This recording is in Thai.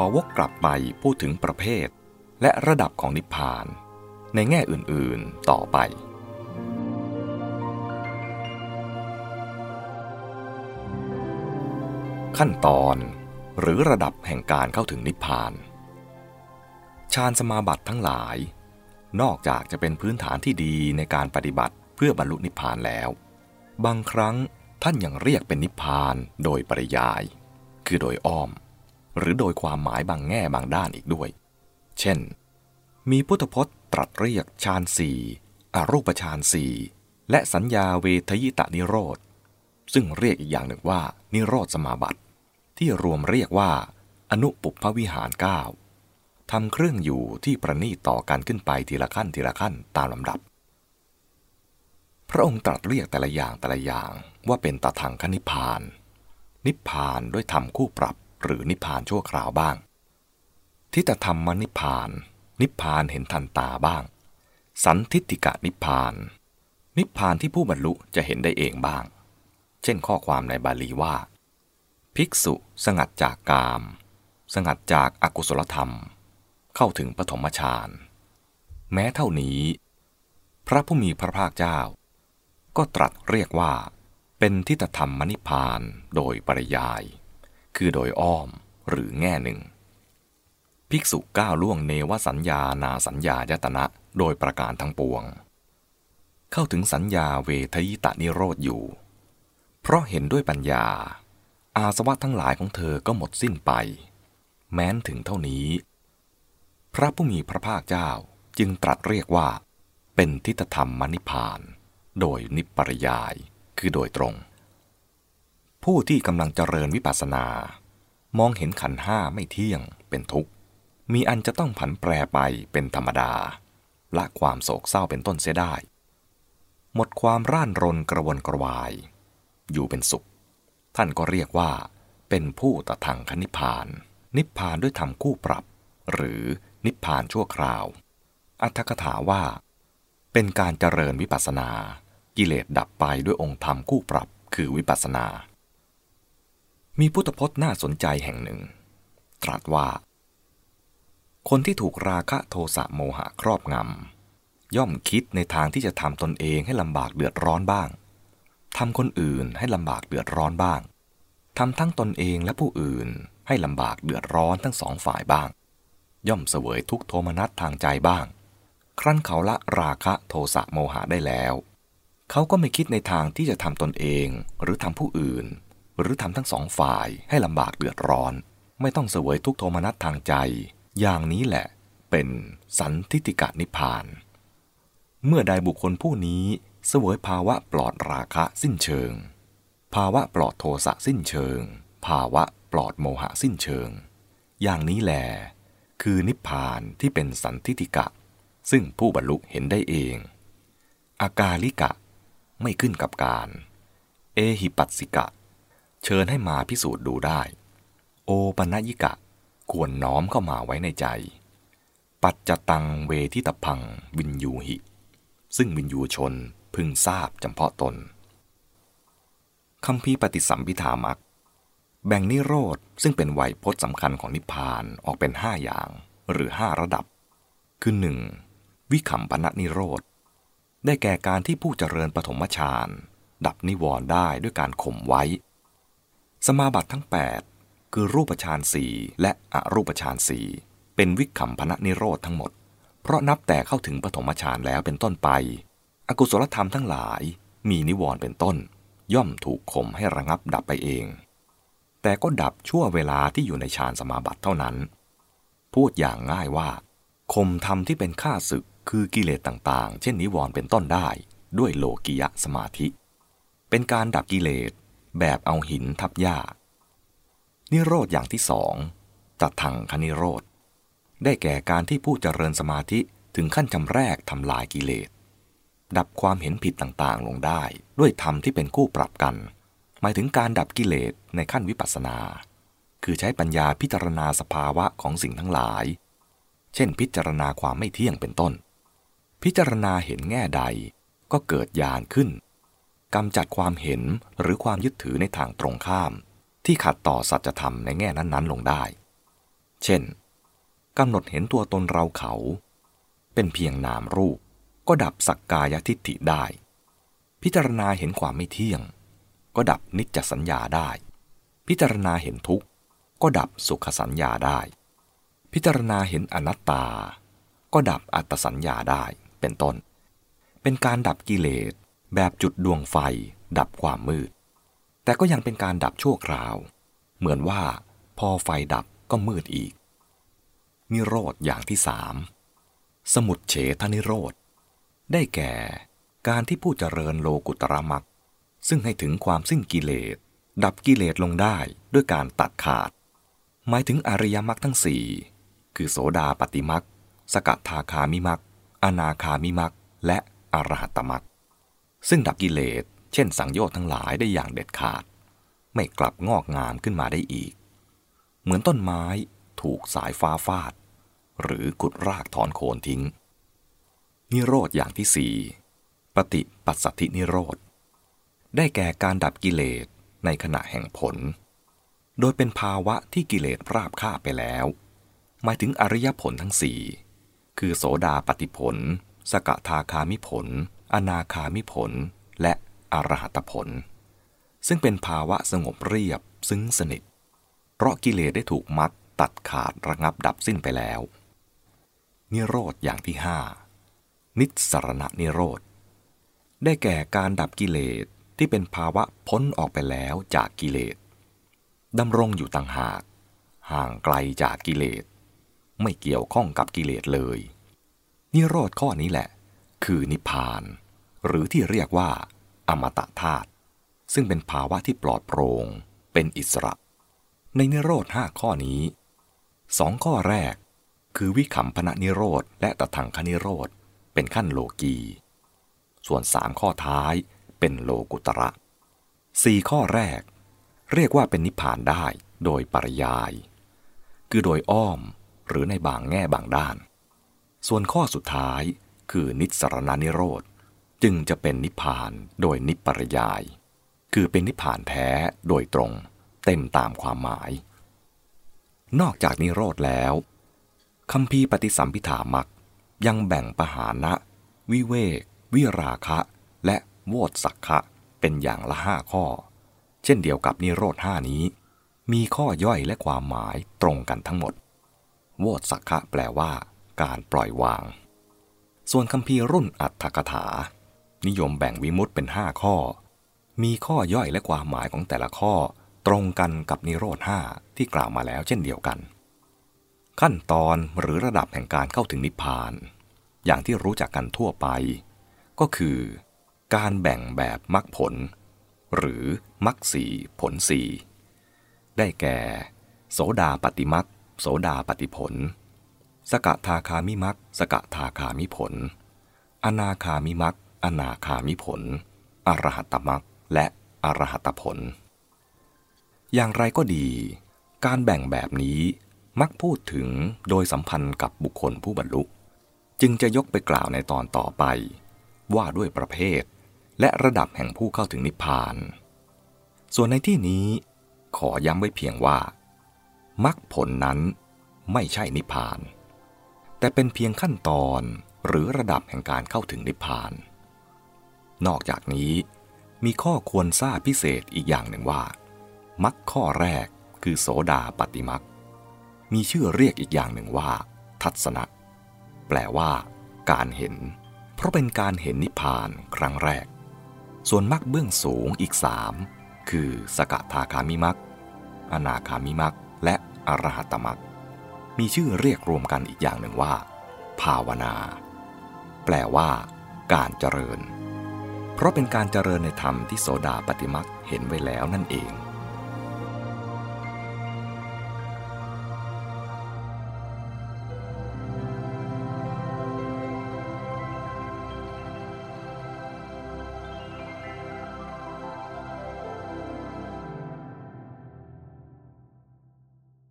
อวกกลับไปพูดถึงประเภท และระดับของนิพพาน ในแง่อื่นๆต่อไป ขั้นตอนหรือระดับแห่งการเข้าถึงนิพพานฌานสมาบัติทั้งหลาย นอกจากจะเป็นพื้นฐานที่ดีในการปฏิบัติเพื่อบรรลุนิพพานแล้ว บางครั้งท่านยังเรียกเป็นนิพพานโดยปริยาย คือโดยอ้อม หรือโดยความหมายบางแง่บางด้านอีกด้วย เช่น มีพุทธพจน์ตรัสเรียกฌานสี่อรูปฌานสี่และสัญญาเวทยิตานิโรธ ซึ่งเรียกอีกอย่างหนึ่งว่า นิโรธสมาบัติ ที่รวมเรียกว่า อนุปุพวิหารเก้าทำเครื่องอยู่ที่ประนีตต่อกันขึ้นไปทีละขั้นทีละขั้นตามลำดับ พระองค์ตรัสเรียกแต่ละอย่างแต่ละอย่างว่าเป็นตถังคนิพพาน นิพพานด้วยธรรมคู่ปรับ หรือนิพพานชั่วคราวบ้าง ทิฏฐธรรมนิพพาน นิพพานเห็นทันตาบ้าง สันทิฏฐิกะนิพพาน นิพพานที่ผู้บรรลุจะเห็นได้เองบ้าง เช่นข้อความในบาลีว่า ภิกษุสงัดจากกาม สงัดจากอากุศลธรรม เข้าถึงปฐมฌานแม้เท่านี้ พระผู้มีพระภาคเจ้า ก็ตรัสเรียกว่าเป็นทิฏฐธรรมนิพพานโดยปริยาย คือโดยอ้อมหรือแง่หนึ่ง ภิกษุก้าวล่วงเนวสัญญานาสัญญายตนะโดยประการทั้งปวง เข้าถึงสัญญาเวทยิตานิโรธอยู่ เพราะเห็นด้วยปัญญา อาสวะทั้งหลายของเธอก็หมดสิ้นไป แม้นถึงเท่านี้ พระผู้มีพระภาคเจ้าจึงตรัสเรียกว่า เป็นทิฏฐธรรมมนิพาน โดยนิปริยายคือโดยตรง ผู้ที่กำลังเจริญวิปัสสนา มองเห็นขันห้าไม่เที่ยงเป็นทุกข์ มีอันจะต้องผันแปรไปเป็นธรรมดา ละความโศกเศร้าเป็นต้นเสียได้ หมดความร่านรนกระวนกระวาย อยู่เป็นสุข ท่านก็เรียกว่าเป็นผู้ตะทังคนิพาน นิพพานด้วยธรรมคู่ปรับ หรือนิพพานชั่วคราว อัตถกถาว่า เป็นการเจริญวิปัสสนา กิเลสดับไปด้วยองค์ธรรมคู่ปรับคือวิปัสสนา มีพุทธพจน์น่าสนใจแห่งหนึ่ง ตรัสว่า คนที่ถูกราคะโทสะโมหะครอบงำ ย่อมคิดในทางที่จะทำตนเองให้ลำบากเดือดร้อนบ้างทำคนอื่นให้ลำบากเดือดร้อนบ้างทำทั้งตนเองและผู้อื่นให้ลำบากเดือดร้อนทั้งสองฝ่ายบ้าง ย่อมเสวยทุกโทมนัสทางใจบ้าง ครั้นเขาละราคะโทสะโมหะได้แล้ว เขาก็ไม่คิดในทางที่จะทำตนเองหรือทำผู้อื่น หรือทำทั้งสองฝ่ายให้ลำบากเดือดร้อน ไม่ต้องเสวยทุกโทมนัสทางใจ อย่างนี้แหละ เป็นสันทิติกะนิพพาน เมื่อใดบุคคลผู้นี้เสวยภาวะปลอดราคะสิ้นเชิง ภาวะปลอดโทสะสิ้นเชิง ภาวะปลอดโมหะสิ้นเชิง อย่างนี้แหละคือนิพพานที่เป็นสันทิติกะ ซึ่งผู้บรรลุเห็นได้เอง อากาลิกะ ไม่ขึ้นกับการ เอหิปัสสิกะ เชิญให้มาพิสูจน์ดูได้ โอปัญญิกะควรน้อมเข้ามาไว้ในใจ ปัจจตังเวทิตพังวินยูหิ ซึ่งวินยูชนพึงทราบจำเพาะตนคำพีปฏิสัมพิธามักแบ่งนิโรธ ซึ่งเป็นไวยพจน์สำคัญของนิพพานออกเป็นห้าอย่างหรือห้าระดับ คือหนึ่งวิขำปณะนิโรธ ได้แก่การที่ผู้เจริญปฐมฌานดับนิวรณ์ได้ด้วยการข่มไว้ สมาบัติทั้ง 8 คือรูปฌานสี่และอรูปฌานสี่เป็นวิขำพณะนิโรธทั้งหมด เพราะนับแต่เข้าถึงปฐมฌานแล้วเป็นต้นไป อกุศลธรรมทั้งหลายมีนิวรณ์เป็นต้น ย่อมถูกข่มให้ระงับดับไปเอง แต่ก็ดับชั่วเวลาที่อยู่ในฌานสมาบัติเท่านั้น พูดอย่างง่ายว่าคมธรรมที่เป็นข้าศึกคือกิเลสต่างๆ เช่นนิวรณ์เป็นต้นได้ ด้วยโลกิยะสมาธิ เป็นการดับกิเลส แบบเอาหินทับหญ้า นิโรธอย่างที่สองตัดทังคนิโรธ ได้แก่การที่ผู้เจริญสมาธิถึงขั้นจำแรกทำลายกิเลส ดับความเห็นผิดต่างๆ ลงได้ ด้วยธรรมที่เป็นคู่ปรับกัน หมายถึงการดับกิเลสในขั้นวิปัสสนา คือใช้ปัญญาพิจารณาสภาวะของสิ่งทั้งหลาย เช่น พิจารณาความไม่เที่ยงเป็นต้น พิจารณาเห็นแง่ใดก็เกิดญาณขึ้น กำจัดความเห็นหรือความยึดถือในทางตรงข้าม ที่ขัดต่อสัจธรรมในแง่นั้นๆ ลงได้ เช่นกำหนดเห็นตัวตนเราเขา เป็นเพียงนามรูป ก็ดับสักกายทิฏฐิได้ พิจารณาเห็นความไม่เที่ยง ก็ดับนิจจสัญญาได้ พิจารณาเห็นทุกข์ ก็ดับสุขสัญญาได้ พิจารณาเห็นอนัตตา ก็ดับอัตสัญญาได้เป็นต้น เป็นการดับกิเลส แบบจุดดวงไฟดับความมืด แต่ก็ยังเป็นการดับชั่วคราว เหมือนว่าพอไฟดับก็มืดอีก นิโรธอย่างที่สามสมุดเฉทนิโรธ ได้แก่การที่ผู้เจริญโลกุตระมักซึ่งให้ถึงความสิ้นกิเลส ดับกิเลสลงได้ด้วยการตัดขาด หมายถึงอริยมรรคทั้งสี่คือโสดาปฏิมักสกทาคามิมักอนาคามิมักและอรหัตมัก ซึ่งดับกิเลส เช่นสังโยชน์ทั้งหลายได้อย่างเด็ดขาด ไม่กลับงอกงามขึ้นมาได้อีก เหมือนต้นไม้ถูกสายฟ้าฟาด หรือกุดรากถอนโคนทิ้ง นิโรธอย่างที่สี่ปฏิปัสสธินิโรธ ได้แก่การดับกิเลสในขณะแห่งผล โดยเป็นภาวะที่กิเลสราบคาบไปแล้ว หมายถึงอริยผลทั้งสี่คือโสดาปฏิผล สกทาคามิผล อนาคามิผล และอรหัตผล ซึ่งเป็นภาวะสงบเรียบซึ้งสนิท เพราะกิเลสได้ถูกมัดตัดขาดระงับดับสิ้นไปแล้ว นิโรธอย่างที่ห้านิสรณะนิโรธ ได้แก่การดับกิเลสที่เป็นภาวะพ้นออกไปแล้วจากกิเลสดำรงอยู่ต่างหาก ห่างไกลจากกิเลส ไม่เกี่ยวข้องกับกิเลสเลย นิโรธข้อนี้แหละ คือนิพพาน หรือที่เรียกว่า อมตะธาตุซึ่งเป็นภาวะที่ปลอดโปรง่งเป็นอิสระ ในนิโรธห้าข้อนี้สองข้อแรก คือวิขำพนะนิโรธและตถังคนิโรธเป็นขั้นโลกี ส่วนสามข้อท้ายเป็นโลกุตระสี่ข้อแรก เรียกว่าเป็นนิพพานได้โดยปริยาย คือโดยอ้อมหรือในบางแง่บางด้าน ส่วนข้อสุดท้าย คือนิสรณนิโรธ จึงจะเป็นนิพพานโดยนิปริยาย คือเป็นนิพพานแท้โดยตรง เต็มตามความหมาย นอกจากนิโรธแล้วคำพีปฏิสัมพิธามักยังแบ่งปหานะ วิเวก วิราคะ และโวตสักขะเป็นอย่างละห้าข้อ เช่นเดียวกับนิโรธห้านี้ มีข้อย่อยและความหมายตรงกันทั้งหมด โวตสักขะแปลว่า การปล่อยวาง ส่วนคำพีรุ่นอัตถกถา นิยมแบ่งวิมุตเป็นห้าข้อ มีข้อย่อยและความหมายของแต่ละข้อตรงกันกับนิโรธห้าที่กล่าวมาแล้วเช่นเดียวกัน ขั้นตอนหรือระดับแห่งการเข้าถึงนิพพาน อย่างที่รู้จักกันทั่วไป ก็คือ การแบ่งแบบมรรคผล หรือมรรคสีผลสีได้แก่ โสดาปฏิมรรคโสดาปฏิผล สกทาคามิมักสกทาคามิผล อนาคามิมักอนาคามิผล อรหัตมักและอรหัตผล อย่างไรก็ดี การแบ่งแบบนี้มักพูดถึงโดยสัมพันธ์กับบุคคลผู้บรรลุ จึงจะยกไปกล่าวในตอนต่อไป ว่าด้วยประเภท และระดับแห่งผู้เข้าถึงนิพพาน ส่วนในที่นี้ขอย้ำไว้เพียงว่า มรรคผลนั้นไม่ใช่นิพพาน แต่เป็นเพียงขั้นตอนหรือระดับแห่งการเข้าถึงนิพพาน นอกจากนี้มีข้อควรทราบพิเศษอีกอย่างหนึ่งว่ามรรคข้อแรกคือโสดาปฏิมรรคมีชื่อเรียกอีกอย่างหนึ่งว่า ทัศนะแปลว่า การเห็น เพราะเป็นการเห็นนิพพานครั้งแรก ส่วนมรรคเบื้องสูงอีกสามคือสกทาคามิมรรคอนาคามิมรรคและอรหัตมรรค มีชื่อเรียกรวมกันอีกอย่างหนึ่งว่า ภาวนา แปลว่า การเจริญ เพราะเป็นการเจริญในธรรมที่โสดาปฏิมักเห็นไว้แล้วนั่นเอง